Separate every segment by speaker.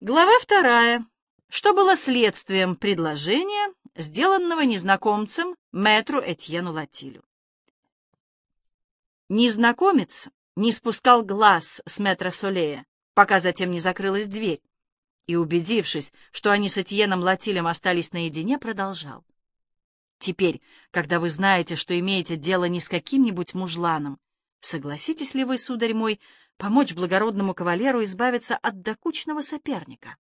Speaker 1: Глава вторая. Что было следствием предложения, сделанного незнакомцем мэтру Этьену Латилю? Незнакомец не спускал глаз с мэтра Солея, пока затем не закрылась дверь, и, убедившись, что они с Этьеном Латилем остались наедине, продолжал. «Теперь, когда вы знаете, что имеете дело не с каким-нибудь мужланом, согласитесь ли вы, сударь мой, помочь благородному кавалеру избавиться от докучного соперника?»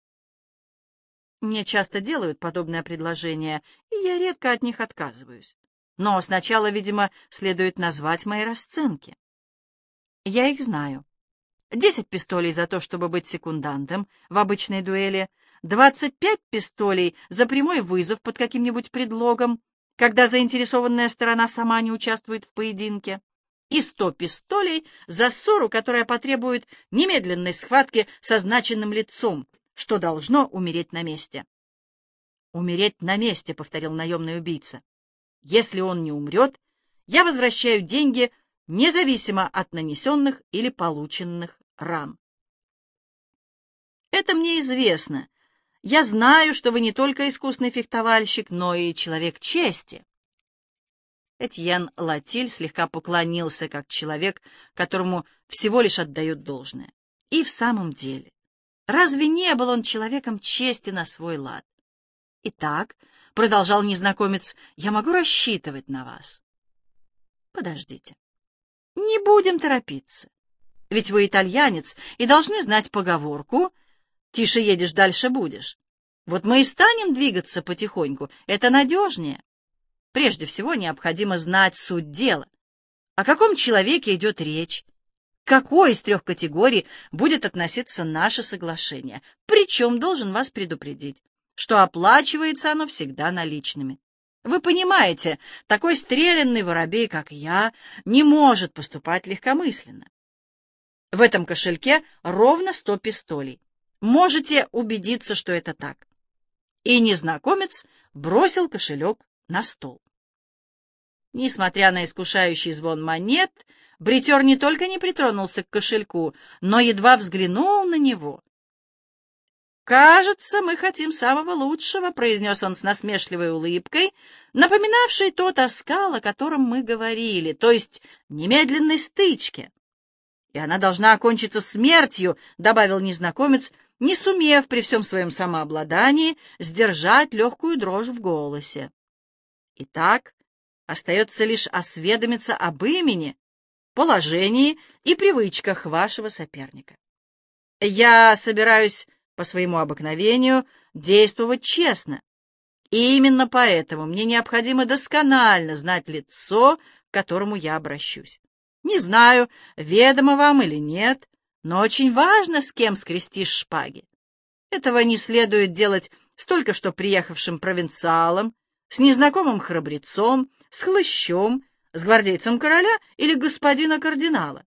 Speaker 1: Мне часто делают подобное предложение, и я редко от них отказываюсь. Но сначала, видимо, следует назвать мои расценки. Я их знаю. Десять пистолей за то, чтобы быть секундантом в обычной дуэли, двадцать пять пистолей за прямой вызов под каким-нибудь предлогом, когда заинтересованная сторона сама не участвует в поединке, и сто пистолей за ссору, которая потребует немедленной схватки со значенным лицом, что должно умереть на месте. «Умереть на месте», — повторил наемный убийца. «Если он не умрет, я возвращаю деньги независимо от нанесенных или полученных ран». «Это мне известно. Я знаю, что вы не только искусный фехтовальщик, но и человек чести». Этьен Латиль слегка поклонился, как человек, которому всего лишь отдают должное. И в самом деле, Разве не был он человеком чести на свой лад? Итак, — продолжал незнакомец, — я могу рассчитывать на вас. Подождите. Не будем торопиться. Ведь вы итальянец и должны знать поговорку «Тише едешь, дальше будешь». Вот мы и станем двигаться потихоньку, это надежнее. Прежде всего необходимо знать суть дела. О каком человеке идет речь, какой из трех категорий будет относиться наше соглашение. Причем должен вас предупредить, что оплачивается оно всегда наличными. Вы понимаете, такой стрелянный воробей, как я, не может поступать легкомысленно. В этом кошельке ровно сто пистолей. Можете убедиться, что это так. И незнакомец бросил кошелек на стол. Несмотря на искушающий звон монет, Бритер не только не притронулся к кошельку, но едва взглянул на него. «Кажется, мы хотим самого лучшего», — произнес он с насмешливой улыбкой, напоминавшей тот оскал, о котором мы говорили, то есть немедленной стычке. «И она должна окончиться смертью», — добавил незнакомец, не сумев при всем своем самообладании сдержать легкую дрожь в голосе. «Итак, остается лишь осведомиться об имени, положении и привычках вашего соперника. Я собираюсь по своему обыкновению действовать честно, и именно поэтому мне необходимо досконально знать лицо, к которому я обращусь. Не знаю, ведомо вам или нет, но очень важно, с кем скрестишь шпаги. Этого не следует делать с только что приехавшим провинциалом, с незнакомым храбрецом, с хлыщом с гвардейцем короля или господина кардинала.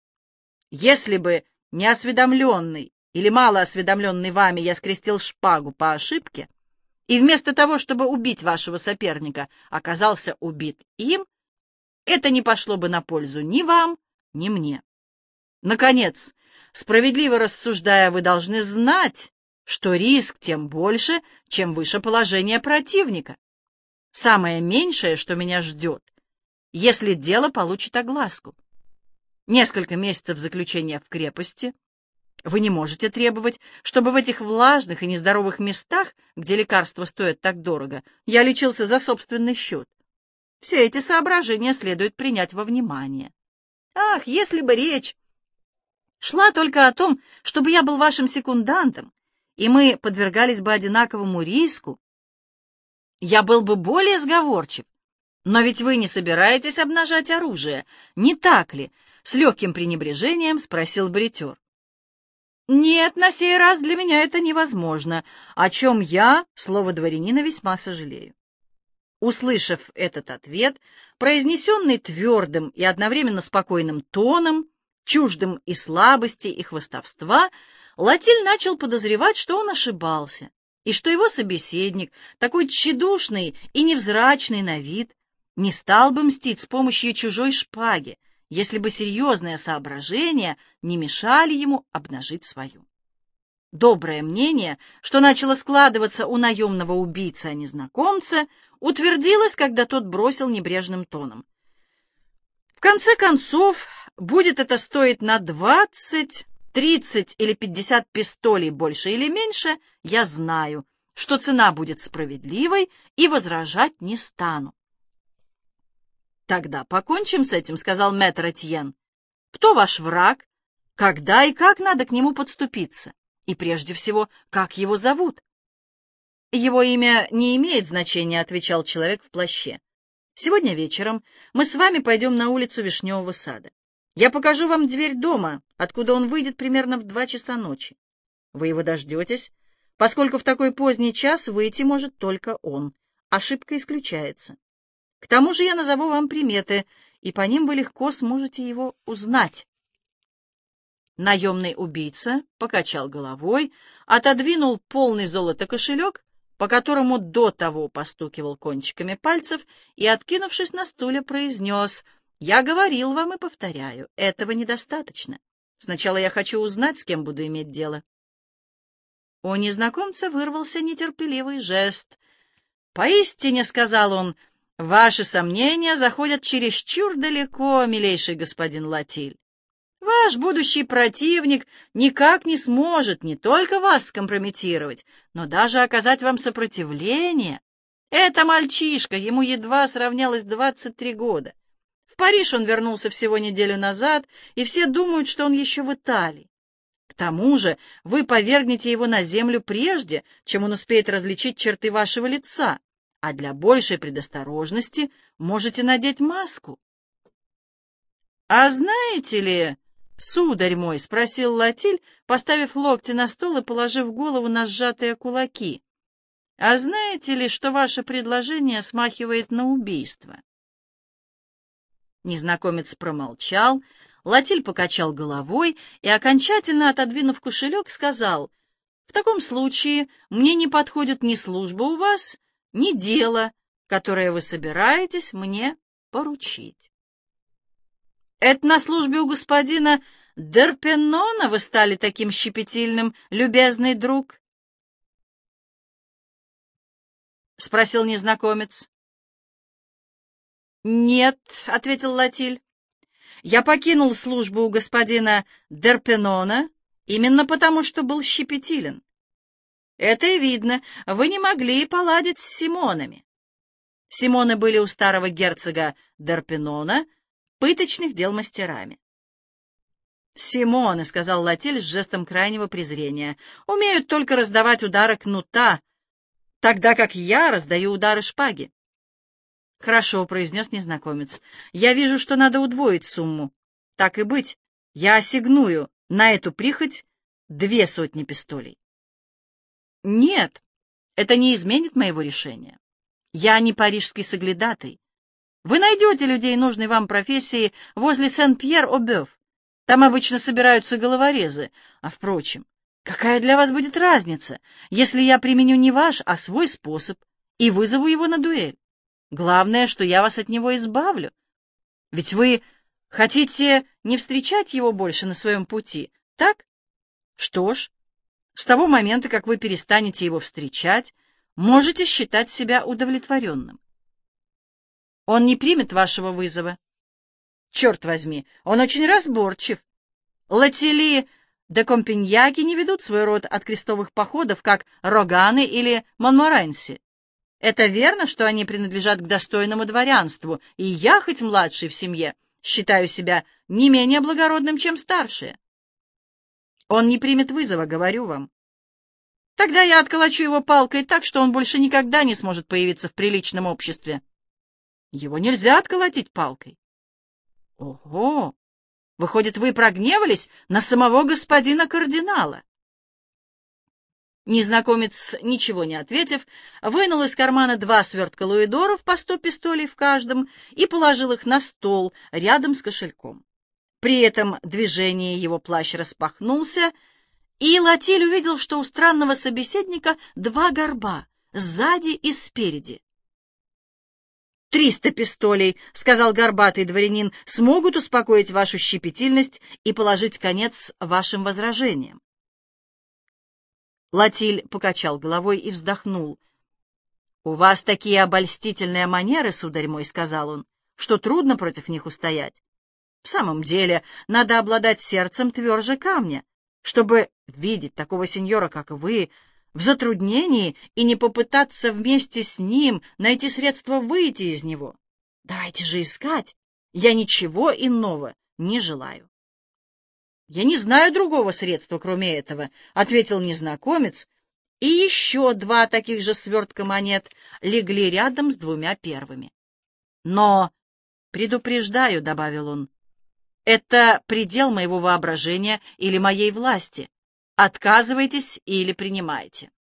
Speaker 1: Если бы неосведомленный или малоосведомленный вами я скрестил шпагу по ошибке, и вместо того, чтобы убить вашего соперника, оказался убит им, это не пошло бы на пользу ни вам, ни мне. Наконец, справедливо рассуждая, вы должны знать, что риск тем больше, чем выше положение противника. Самое меньшее, что меня ждет, если дело получит огласку. Несколько месяцев заключения в крепости. Вы не можете требовать, чтобы в этих влажных и нездоровых местах, где лекарства стоят так дорого, я лечился за собственный счет. Все эти соображения следует принять во внимание. Ах, если бы речь шла только о том, чтобы я был вашим секундантом, и мы подвергались бы одинаковому риску, я был бы более сговорчив, но ведь вы не собираетесь обнажать оружие, не так ли? С легким пренебрежением спросил бритер. Нет, на сей раз для меня это невозможно, о чем я, слово дворянина, весьма сожалею. Услышав этот ответ, произнесенный твердым и одновременно спокойным тоном, чуждым и слабости, и хвостовства, Латиль начал подозревать, что он ошибался, и что его собеседник, такой тщедушный и невзрачный на вид, не стал бы мстить с помощью чужой шпаги, если бы серьезные соображения не мешали ему обнажить свою. Доброе мнение, что начало складываться у наемного убийцы о незнакомце, утвердилось, когда тот бросил небрежным тоном. В конце концов, будет это стоить на двадцать, тридцать или пятьдесят пистолей больше или меньше, я знаю, что цена будет справедливой и возражать не стану. «Тогда покончим с этим», — сказал мэтр Этьен. «Кто ваш враг? Когда и как надо к нему подступиться? И прежде всего, как его зовут?» «Его имя не имеет значения», — отвечал человек в плаще. «Сегодня вечером мы с вами пойдем на улицу Вишневого сада. Я покажу вам дверь дома, откуда он выйдет примерно в два часа ночи. Вы его дождетесь, поскольку в такой поздний час выйти может только он. Ошибка исключается. К тому же я назову вам приметы, и по ним вы легко сможете его узнать. Наемный убийца покачал головой, отодвинул полный золота кошелек, по которому до того постукивал кончиками пальцев, и, откинувшись на стуле, произнес, «Я говорил вам и повторяю, этого недостаточно. Сначала я хочу узнать, с кем буду иметь дело». У незнакомца вырвался нетерпеливый жест. «Поистине, — сказал он, — Ваши сомнения заходят чересчур далеко, милейший господин Латиль. Ваш будущий противник никак не сможет не только вас скомпрометировать, но даже оказать вам сопротивление. Это мальчишка, ему едва сравнялось 23 года. В Париж он вернулся всего неделю назад, и все думают, что он еще в Италии. К тому же вы повергнете его на землю прежде, чем он успеет различить черты вашего лица а для большей предосторожности можете надеть маску. — А знаете ли, сударь мой, — спросил Латиль, поставив локти на стол и положив голову на сжатые кулаки, — а знаете ли, что ваше предложение смахивает на убийство? Незнакомец промолчал, Латиль покачал головой и, окончательно отодвинув кошелек, сказал, — В таком случае мне не подходит ни служба у вас, ни дело, которое вы собираетесь мне поручить. Это на службе у господина Дерпенона вы стали таким щепетильным, любезный друг? — спросил незнакомец. «Нет», — ответил Латиль. «Я покинул службу у господина Дерпенона именно потому, что был щепетилен. Это и видно, вы не могли поладить с Симонами. Симоны были у старого герцога Дерпинона, пыточных дел мастерами. «Симоны», — сказал Латиль с жестом крайнего презрения, — «умеют только раздавать удары кнута, тогда как я раздаю удары шпаги». «Хорошо», — произнес незнакомец, — «я вижу, что надо удвоить сумму. Так и быть, я осигную на эту прихоть две сотни пистолей». Нет, это не изменит моего решения. Я не парижский соглядатый. Вы найдете людей нужной вам профессии возле Сен-Пьер-Обёв. Там обычно собираются головорезы. А, впрочем, какая для вас будет разница, если я применю не ваш, а свой способ и вызову его на дуэль? Главное, что я вас от него избавлю. Ведь вы хотите не встречать его больше на своем пути, так? Что ж, с того момента, как вы перестанете его встречать, можете считать себя удовлетворенным. Он не примет вашего вызова. Черт возьми, он очень разборчив. Латили де Компиньяки не ведут свой род от крестовых походов, как Роганы или Монморанси. Это верно, что они принадлежат к достойному дворянству, и я, хоть младший в семье, считаю себя не менее благородным, чем старшие. Он не примет вызова, говорю вам. Тогда я отколочу его палкой так, что он больше никогда не сможет появиться в приличном обществе. Его нельзя отколотить палкой. Ого! Выходит, вы прогневались на самого господина кардинала? Незнакомец, ничего не ответив, вынул из кармана два свертка луидоров по сто пистолей в каждом и положил их на стол рядом с кошельком. При этом движение его плащ распахнулся, и Латиль увидел, что у странного собеседника два горба, сзади и спереди. «Триста пистолей», — сказал горбатый дворянин, — «смогут успокоить вашу щепетильность и положить конец вашим возражениям». Латиль покачал головой и вздохнул. — У вас такие обольстительные манеры, сударь мой, — сказал он, — что трудно против них устоять. В самом деле, надо обладать сердцем тверже камня, чтобы видеть такого сеньора, как вы, в затруднении и не попытаться вместе с ним найти средства выйти из него. Давайте же искать. Я ничего иного не желаю. — Я не знаю другого средства, кроме этого, — ответил незнакомец, и еще два таких же свертка монет легли рядом с двумя первыми. — Но, предупреждаю, — добавил он, — это предел моего воображения или моей власти. Отказывайтесь или принимайте.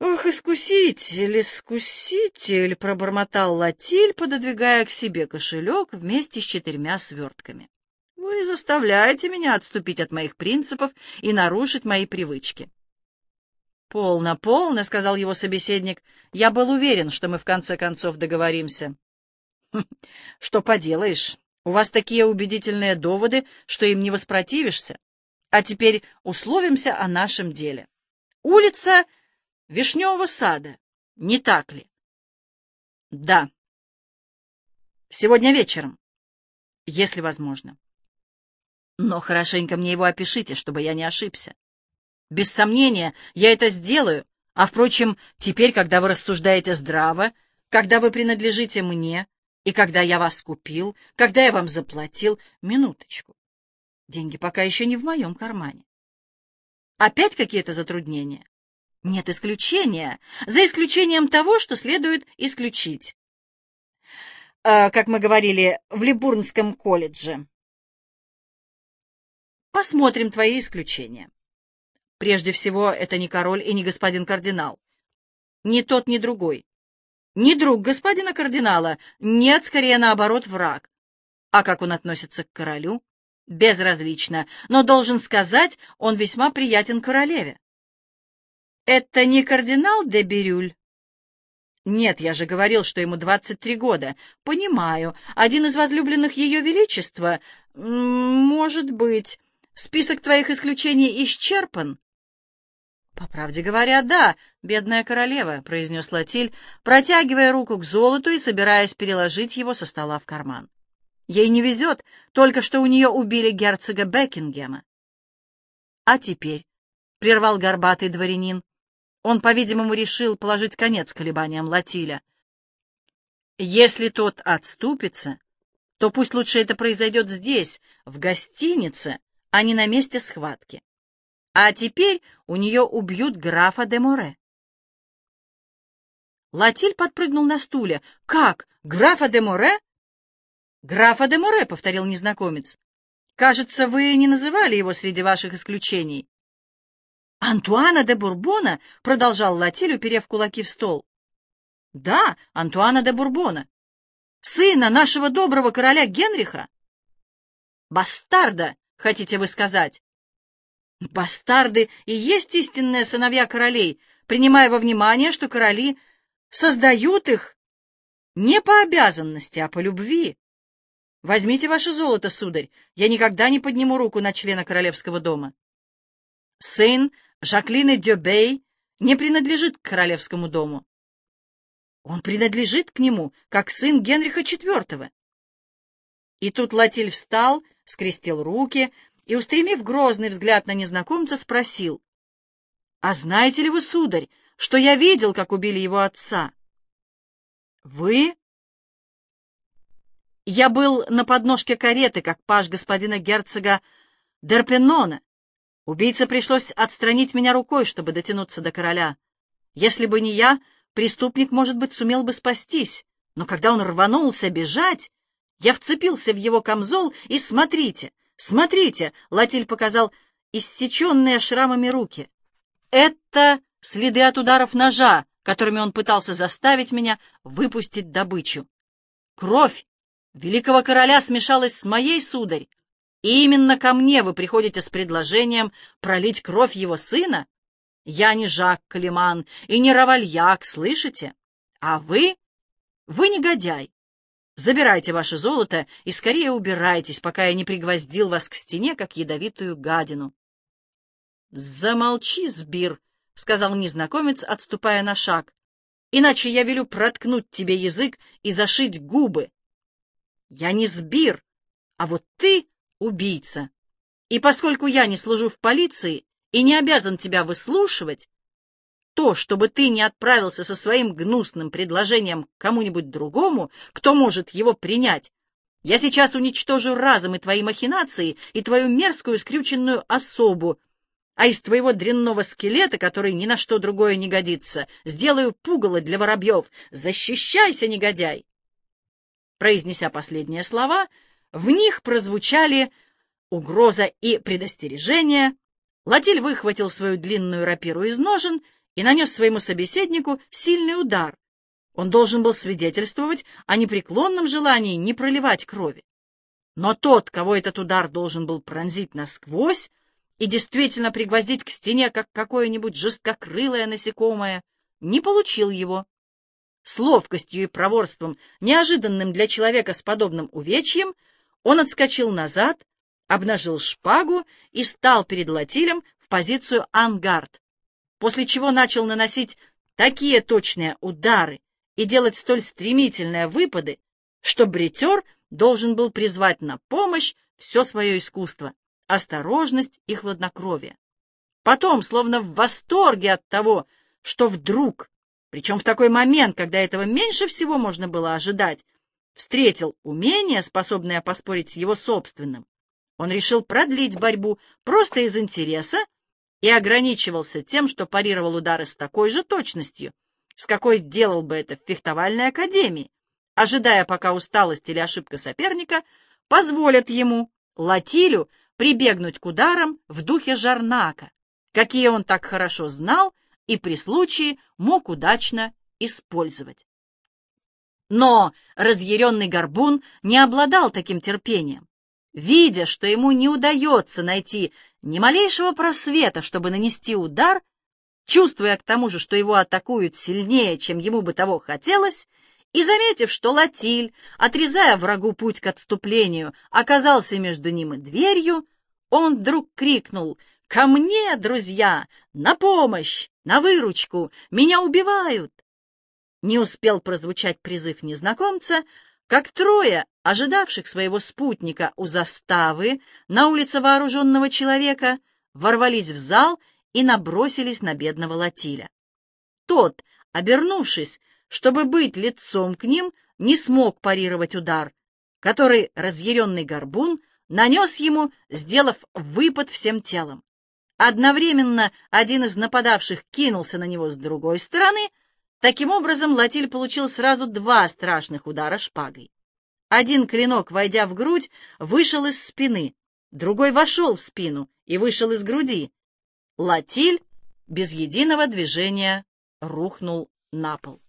Speaker 1: «Ох, искуситель, искуситель!» — пробормотал Латиль, пододвигая к себе кошелек вместе с четырьмя свертками. «Вы заставляете меня отступить от моих принципов и нарушить мои привычки». «Полно, полно», — сказал его собеседник. «Я был уверен, что мы в конце концов договоримся». «Хм, «Что поделаешь, у вас такие убедительные доводы, что им не воспротивишься. А теперь условимся о нашем деле. Улица Вишневого сада, не так ли? Да. Сегодня вечером, если возможно. Но хорошенько мне его опишите, чтобы я не ошибся. Без сомнения, я это сделаю, а, впрочем, теперь, когда вы рассуждаете здраво, когда вы принадлежите мне, и когда я вас купил, когда я вам заплатил, минуточку. Деньги пока еще не в моем кармане. Опять какие-то затруднения? Нет исключения, за исключением того, что следует исключить. Э, как мы говорили в Либурнском колледже. Посмотрим твои исключения. Прежде всего, это не король и не господин кардинал. Ни тот, ни другой. Не друг господина кардинала, нет, скорее наоборот, враг. А как он относится к королю? Безразлично, но, должен сказать, он весьма приятен королеве. Это не кардинал де Бирюль? Нет, я же говорил, что ему 23 года. Понимаю. Один из возлюбленных Ее Величества? Может быть. Список твоих исключений исчерпан? По правде говоря, да, бедная королева, произнес Латиль, протягивая руку к золоту и собираясь переложить его со стола в карман. Ей не везет, только что у нее убили герцога Бекингема. А теперь, — прервал горбатый дворянин, он, по-видимому, решил положить конец колебаниям Латиля. Если тот отступится, то пусть лучше это произойдет здесь, в гостинице, а не на месте схватки. А теперь у нее убьют графа де Море. Латиль подпрыгнул на стуле. «Как? Графа де Море?» «Графа де Море», — повторил незнакомец. «Кажется, вы не называли его среди ваших исключений». «Антуана де Бурбона?» — продолжал Латиль, уперев кулаки в стол. «Да, Антуана де Бурбона. Сына нашего доброго короля Генриха?» «Бастарда, хотите вы сказать?» «Бастарды и есть истинные сыновья королей, принимая во внимание, что короли создают их не по обязанности, а по любви. Возьмите ваше золото, сударь, я никогда не подниму руку на члена королевского дома». Сын Жаклины Дёбей не принадлежит к королевскому дому. Он принадлежит к нему, как сын Генриха IV. И тут Латиль встал, скрестил руки и, устремив грозный взгляд на незнакомца, спросил, «А знаете ли вы, сударь, что я видел, как убили его отца?» «Вы?» «Я был на подножке кареты, как паж господина герцога Дерпенона, Убийце пришлось отстранить меня рукой, чтобы дотянуться до короля. Если бы не я, преступник, может быть, сумел бы спастись, но когда он рванулся бежать, я вцепился в его камзол и смотрите, смотрите, Латиль показал иссеченные шрамами руки. Это следы от ударов ножа, которыми он пытался заставить меня выпустить добычу. Кровь великого короля смешалась с моей, сударь, и именно ко мне вы приходите с предложением пролить кровь его сына? Я не Жак Калиман и не Равальяк, слышите? А вы? Вы негодяй. Забирайте ваше золото и скорее убирайтесь, пока я не пригвоздил вас к стене, как ядовитую гадину. «Замолчи, сбир», — сказал незнакомец, отступая на шаг, «иначе я велю проткнуть тебе язык и зашить губы. Я не сбир, а вот ты убийца. И поскольку я не служу в полиции и не обязан тебя выслушивать, то, чтобы ты не отправился со своим гнусным предложением к кому-нибудь другому, кто может его принять, я сейчас уничтожу разом и твои махинации, и твою мерзкую скрюченную особу, а из твоего дрянного скелета, который ни на что другое не годится, сделаю пугало для воробьев. Защищайся, негодяй!» Произнеся последние слова, в них прозвучали угроза и предостережение. Латиль выхватил свою длинную рапиру из ножен и нанес своему собеседнику сильный удар. Он должен был свидетельствовать о непреклонном желании не проливать крови. Но тот, кого этот удар должен был пронзить насквозь, и действительно пригвоздить к стене, как какое-нибудь жесткокрылое насекомое, не получил его. С ловкостью и проворством, неожиданным для человека с подобным увечьем, он отскочил назад, обнажил шпагу и стал перед Латилем в позицию ангард, после чего начал наносить такие точные удары и делать столь стремительные выпады, что бритер должен был призвать на помощь все свое искусство осторожность и хладнокровие. Потом, словно в восторге от того, что вдруг, причем в такой момент, когда этого меньше всего можно было ожидать, встретил умение, способное поспорить с его собственным, он решил продлить борьбу просто из интереса и ограничивался тем, что парировал удары с такой же точностью, с какой делал бы это в фехтовальной академии, ожидая, пока усталость или ошибка соперника позволят ему, Латилю, прибегнуть к ударам в духе Жарнака, какие он так хорошо знал и при случае мог удачно использовать. Но разъяренный горбун не обладал таким терпением. Видя, что ему не удается найти ни малейшего просвета, чтобы нанести удар, чувствуя к тому же, что его атакуют сильнее, чем ему бы того хотелось, и, заметив, что Латиль, отрезая врагу путь к отступлению, оказался между ним и дверью, он вдруг крикнул «Ко мне, друзья! На помощь! На выручку! Меня убивают!» Не успел прозвучать призыв незнакомца, как трое, ожидавших своего спутника у заставы на улице вооруженного человека, ворвались в зал и набросились на бедного Латиля. Тот, обернувшись, чтобы быть лицом к ним, не смог парировать удар, который разъяренный горбун нанес ему, сделав выпад всем телом. Одновременно один из нападавших кинулся на него с другой стороны. Таким образом, Латиль получил сразу два страшных удара шпагой. Один клинок, войдя в грудь, вышел из спины, другой вошел в спину и вышел из груди. Латиль без единого движения рухнул на пол.